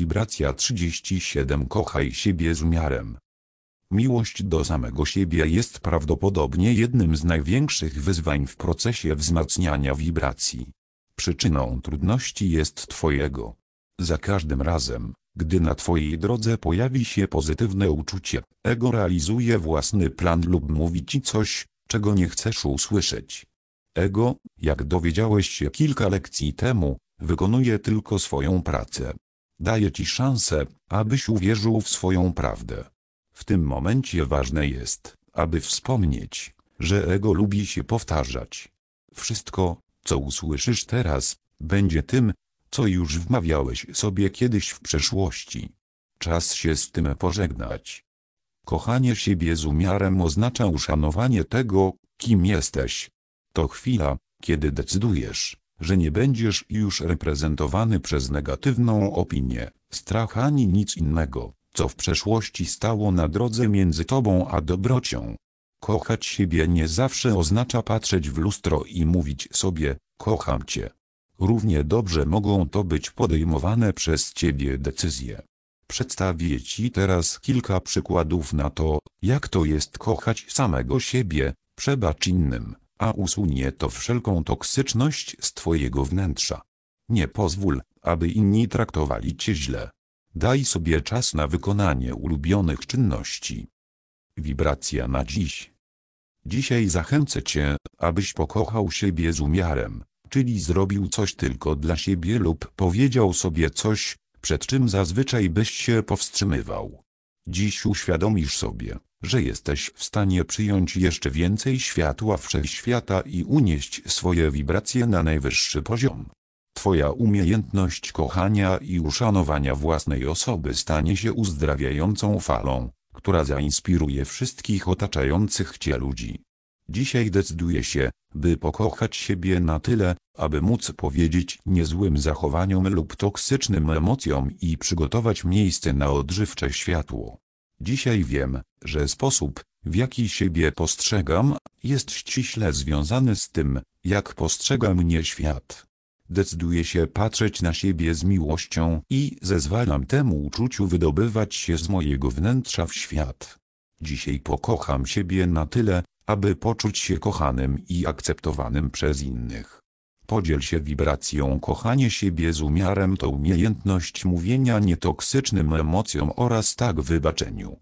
Wibracja 37 Kochaj siebie z umiarem. Miłość do samego siebie jest prawdopodobnie jednym z największych wyzwań w procesie wzmacniania wibracji. Przyczyną trudności jest Twojego. Za każdym razem, gdy na Twojej drodze pojawi się pozytywne uczucie, ego realizuje własny plan lub mówi Ci coś, czego nie chcesz usłyszeć. Ego, jak dowiedziałeś się kilka lekcji temu, wykonuje tylko swoją pracę. Daje Ci szansę, abyś uwierzył w swoją prawdę. W tym momencie ważne jest, aby wspomnieć, że ego lubi się powtarzać. Wszystko, co usłyszysz teraz, będzie tym, co już wmawiałeś sobie kiedyś w przeszłości. Czas się z tym pożegnać. Kochanie siebie z umiarem oznacza uszanowanie tego, kim jesteś. To chwila, kiedy decydujesz, że nie będziesz już reprezentowany przez negatywną opinię, strach ani nic innego, co w przeszłości stało na drodze między tobą a dobrocią. Kochać siebie nie zawsze oznacza patrzeć w lustro i mówić sobie, kocham cię. Równie dobrze mogą to być podejmowane przez ciebie decyzje. Przedstawię ci teraz kilka przykładów na to, jak to jest kochać samego siebie, przebacz innym, a usunie to wszelką toksyczność z twojego wnętrza. Nie pozwól, aby inni traktowali cię źle. Daj sobie czas na wykonanie ulubionych czynności. Wibracja na dziś. Dzisiaj zachęcę cię, abyś pokochał siebie z umiarem, czyli zrobił coś tylko dla siebie lub powiedział sobie coś, przed czym zazwyczaj byś się powstrzymywał. Dziś uświadomisz sobie, że jesteś w stanie przyjąć jeszcze więcej światła wszechświata i unieść swoje wibracje na najwyższy poziom. Twoja umiejętność kochania i uszanowania własnej osoby stanie się uzdrawiającą falą, która zainspiruje wszystkich otaczających Cię ludzi. Dzisiaj decyduję się, by pokochać siebie na tyle, aby móc powiedzieć niezłym zachowaniom lub toksycznym emocjom i przygotować miejsce na odżywcze światło. Dzisiaj wiem, że sposób, w jaki siebie postrzegam, jest ściśle związany z tym, jak postrzega mnie świat. Decyduję się patrzeć na siebie z miłością i zezwalam temu uczuciu wydobywać się z mojego wnętrza w świat. Dzisiaj pokocham siebie na tyle, aby poczuć się kochanym i akceptowanym przez innych. Podziel się wibracją. Kochanie siebie z umiarem to umiejętność mówienia nietoksycznym emocjom oraz tak wybaczeniu,